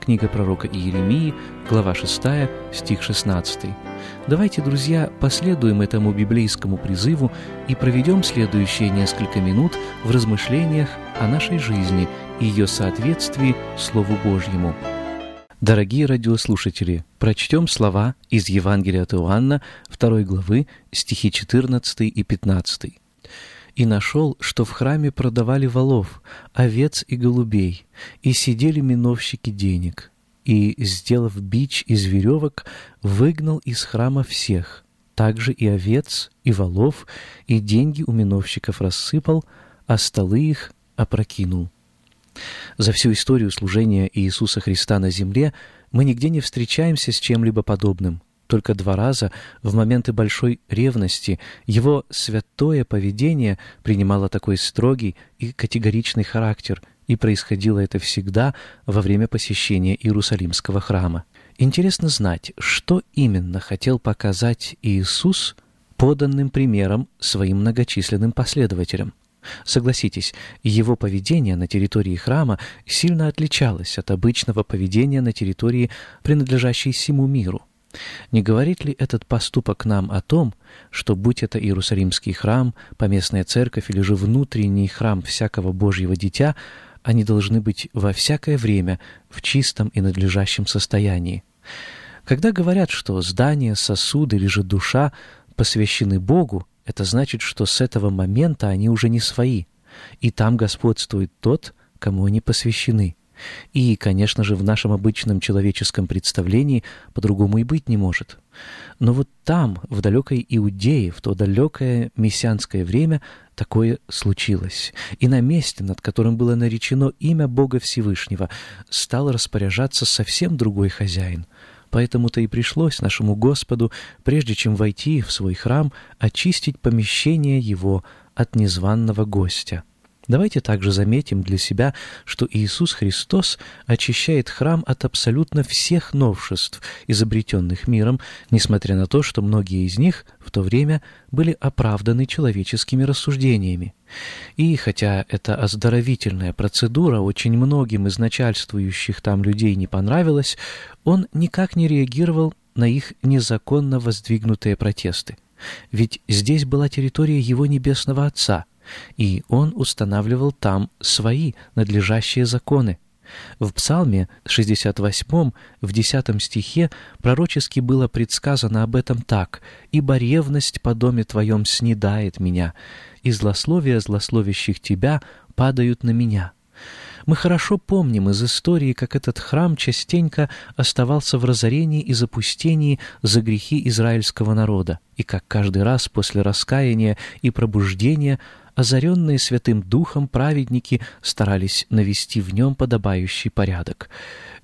Книга пророка Иеремии, глава 6, стих 16. Давайте, друзья, последуем этому библейскому призыву и проведем следующие несколько минут в размышлениях о нашей жизни и ее соответствии Слову Божьему. Дорогие радиослушатели, прочтем слова из Евангелия от Иоанна, 2 главы, стихи 14 и 15 и нашел, что в храме продавали волов, овец и голубей, и сидели миновщики денег, и, сделав бич из веревок, выгнал из храма всех, также и овец, и волов, и деньги у миновщиков рассыпал, а столы их опрокинул. За всю историю служения Иисуса Христа на земле мы нигде не встречаемся с чем-либо подобным – только два раза, в моменты большой ревности, его святое поведение принимало такой строгий и категоричный характер, и происходило это всегда во время посещения Иерусалимского храма. Интересно знать, что именно хотел показать Иисус поданным примером своим многочисленным последователям. Согласитесь, его поведение на территории храма сильно отличалось от обычного поведения на территории, принадлежащей всему миру. Не говорит ли этот поступок нам о том, что, будь это Иерусалимский храм, поместная церковь или же внутренний храм всякого Божьего дитя, они должны быть во всякое время в чистом и надлежащем состоянии? Когда говорят, что здание, сосуды или же душа посвящены Богу, это значит, что с этого момента они уже не свои, и там господствует тот, кому они посвящены. И, конечно же, в нашем обычном человеческом представлении по-другому и быть не может. Но вот там, в далекой Иудее, в то далекое мессианское время, такое случилось. И на месте, над которым было наречено имя Бога Всевышнего, стал распоряжаться совсем другой хозяин. Поэтому-то и пришлось нашему Господу, прежде чем войти в свой храм, очистить помещение его от незваного гостя. Давайте также заметим для себя, что Иисус Христос очищает храм от абсолютно всех новшеств, изобретенных миром, несмотря на то, что многие из них в то время были оправданы человеческими рассуждениями. И хотя эта оздоровительная процедура очень многим из начальствующих там людей не понравилась, он никак не реагировал на их незаконно воздвигнутые протесты. Ведь здесь была территория его Небесного Отца — и он устанавливал там свои надлежащие законы. В Псалме 68, в 10 стихе пророчески было предсказано об этом так «Ибо ревность по доме твоем снедает меня, и злословия злословящих тебя падают на меня». Мы хорошо помним из истории, как этот храм частенько оставался в разорении и запустении за грехи израильского народа, и как каждый раз после раскаяния и пробуждения озаренные Святым Духом праведники старались навести в нем подобающий порядок.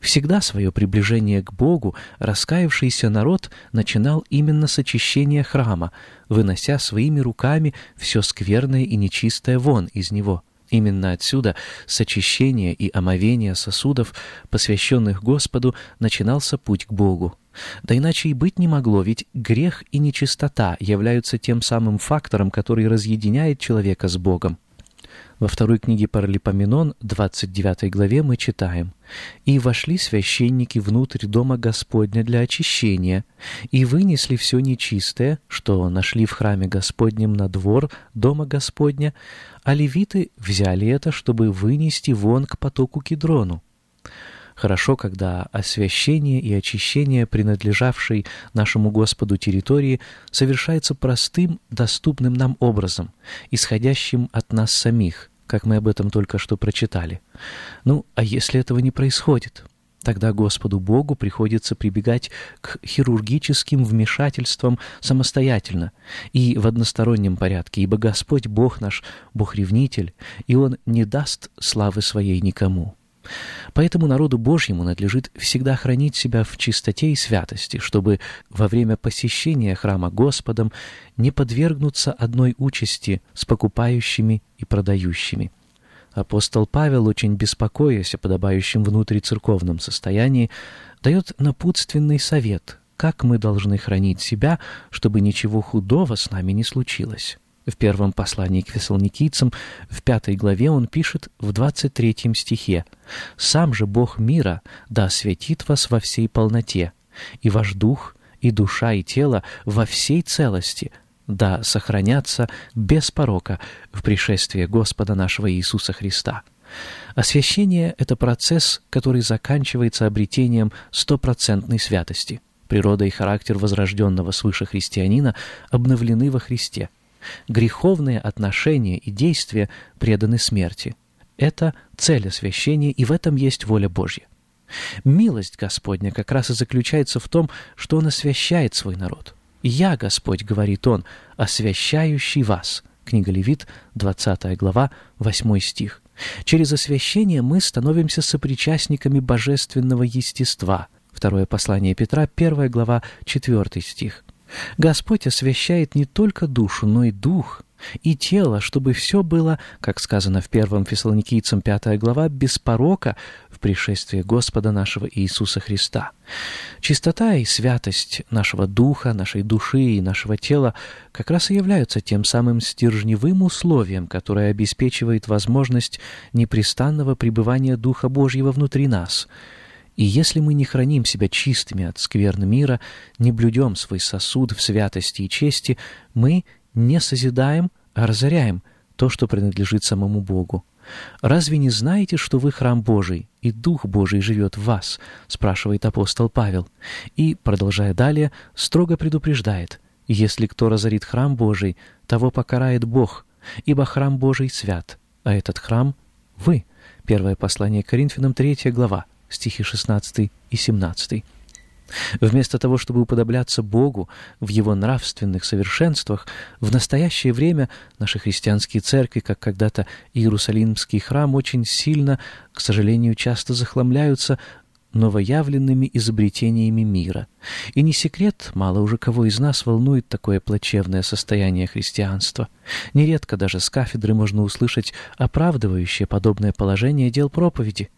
Всегда свое приближение к Богу раскаявшийся народ начинал именно с очищения храма, вынося своими руками все скверное и нечистое вон из него. Именно отсюда с очищения и омовения сосудов, посвященных Господу, начинался путь к Богу. Да иначе и быть не могло, ведь грех и нечистота являются тем самым фактором, который разъединяет человека с Богом. Во второй книге Паралипоменон, 29 главе, мы читаем «И вошли священники внутрь дома Господня для очищения, и вынесли все нечистое, что нашли в храме Господнем на двор дома Господня, а левиты взяли это, чтобы вынести вон к потоку Кедрону. Хорошо, когда освящение и очищение принадлежавшей нашему Господу территории совершается простым, доступным нам образом, исходящим от нас самих, как мы об этом только что прочитали. Ну, а если этого не происходит? Тогда Господу Богу приходится прибегать к хирургическим вмешательствам самостоятельно и в одностороннем порядке, ибо Господь Бог наш, Бог-ревнитель, и Он не даст славы своей никому. Поэтому народу Божьему надлежит всегда хранить себя в чистоте и святости, чтобы во время посещения храма Господом не подвергнуться одной участи с покупающими и продающими. Апостол Павел, очень беспокоясь о подобающем внутрицерковном состоянии, дает напутственный совет, как мы должны хранить себя, чтобы ничего худого с нами не случилось. В первом послании к фессалоникийцам, в пятой главе он пишет в 23 стихе «Сам же Бог мира да осветит вас во всей полноте, и ваш дух, и душа, и тело во всей целости, да сохранятся без порока в пришествии Господа нашего Иисуса Христа». Освящение — это процесс, который заканчивается обретением стопроцентной святости. Природа и характер возрожденного свыше христианина обновлены во Христе — Греховные отношения и действия преданы смерти. Это цель освящения, и в этом есть воля Божья. Милость Господня как раз и заключается в том, что Он освящает свой народ. «Я, Господь, — говорит Он, — освящающий вас». Книга Левит, 20 глава, 8 стих. Через освящение мы становимся сопричастниками божественного естества. Второе послание Петра, 1 глава, 4 стих. Господь освящает не только душу, но и дух, и тело, чтобы все было, как сказано в первом Фессалоникийцам 5 глава, без порока в пришествии Господа нашего Иисуса Христа. Чистота и святость нашего духа, нашей души и нашего тела как раз и являются тем самым стержневым условием, которое обеспечивает возможность непрестанного пребывания Духа Божьего внутри нас — и если мы не храним себя чистыми от скверны мира, не блюдем свой сосуд в святости и чести, мы не созидаем, а разоряем то, что принадлежит самому Богу. «Разве не знаете, что вы храм Божий, и Дух Божий живет в вас?» — спрашивает апостол Павел. И, продолжая далее, строго предупреждает, «Если кто разорит храм Божий, того покарает Бог, ибо храм Божий свят, а этот храм — вы». Первое послание Коринфянам, 3 глава стихи 16 и 17. Вместо того, чтобы уподобляться Богу в Его нравственных совершенствах, в настоящее время наши христианские церкви, как когда-то Иерусалимский храм, очень сильно, к сожалению, часто захламляются новоявленными изобретениями мира. И не секрет, мало уже кого из нас волнует такое плачевное состояние христианства. Нередко даже с кафедры можно услышать оправдывающее подобное положение дел проповеди.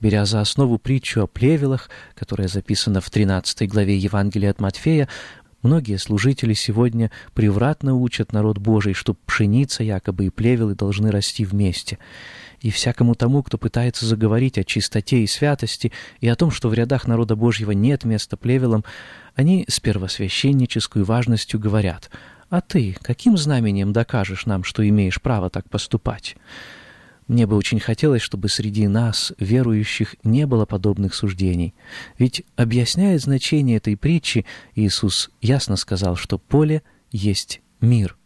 Беря за основу притчу о плевелах, которая записана в 13 главе Евангелия от Матфея, многие служители сегодня превратно учат народ Божий, что пшеница якобы и плевелы должны расти вместе. И всякому тому, кто пытается заговорить о чистоте и святости и о том, что в рядах народа Божьего нет места плевелам, они с первосвященнической важностью говорят «А ты каким знамением докажешь нам, что имеешь право так поступать?» Мне бы очень хотелось, чтобы среди нас, верующих, не было подобных суждений. Ведь, объясняя значение этой притчи, Иисус ясно сказал, что поле есть мир.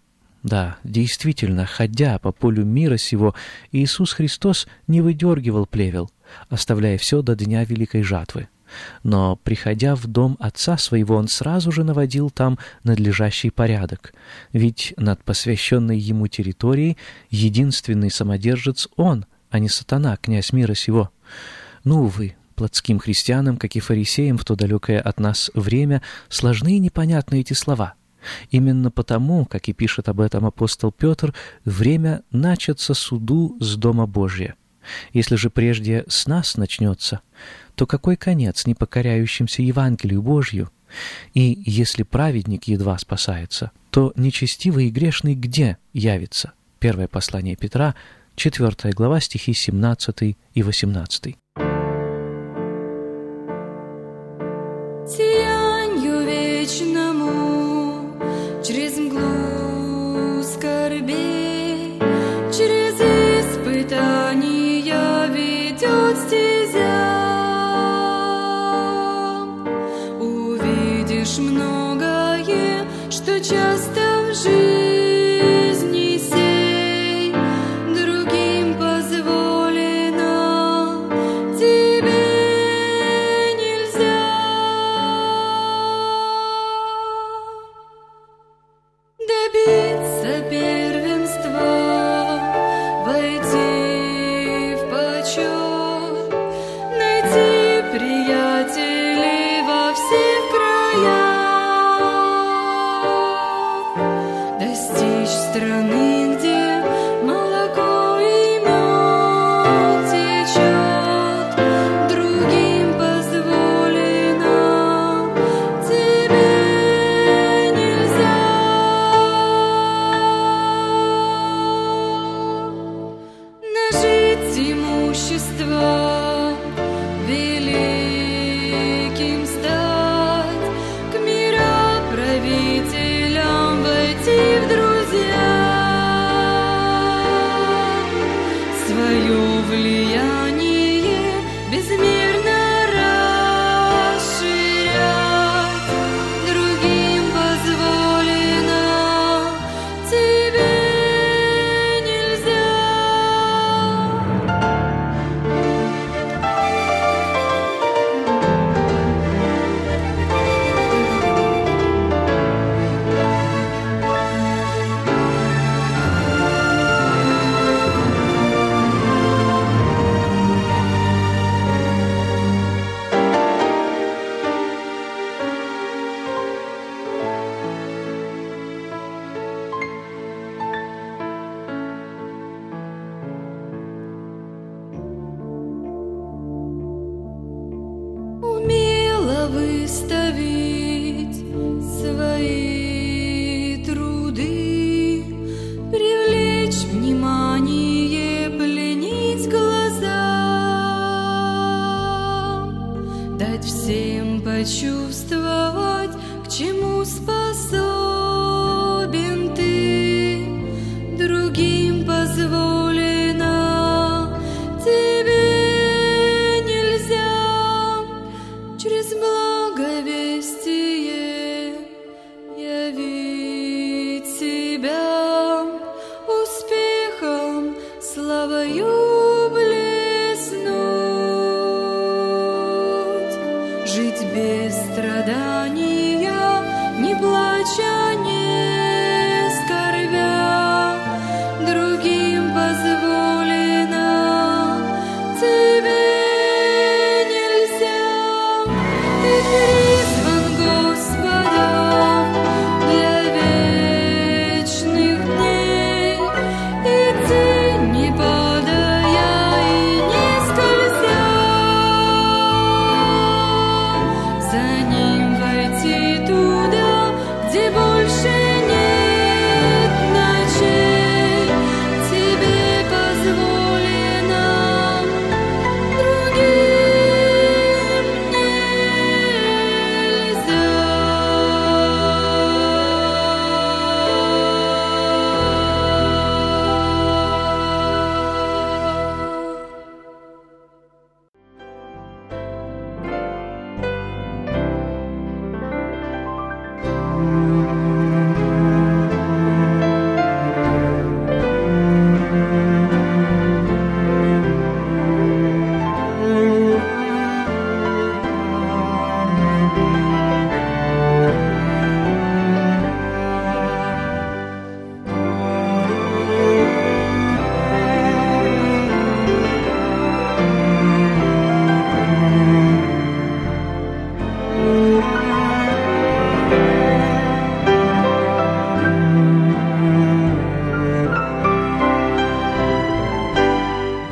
Да, действительно, ходя по полю мира сего, Иисус Христос не выдергивал плевел, оставляя все до дня великой жатвы. Но, приходя в дом отца своего, он сразу же наводил там надлежащий порядок, ведь над посвященной ему территорией единственный самодержец он, а не сатана, князь мира сего. Ну, увы, плотским христианам, как и фарисеям в то далекое от нас время, сложны и непонятны эти слова. Именно потому, как и пишет об этом апостол Петр, время начаться суду с Дома Божия. Если же прежде с нас начнется, то какой конец непокоряющимся Евангелию Божью? И если праведник едва спасается, то нечестивый и грешный где явится? Первое послание Петра, 4 глава, стихи 17 и 18.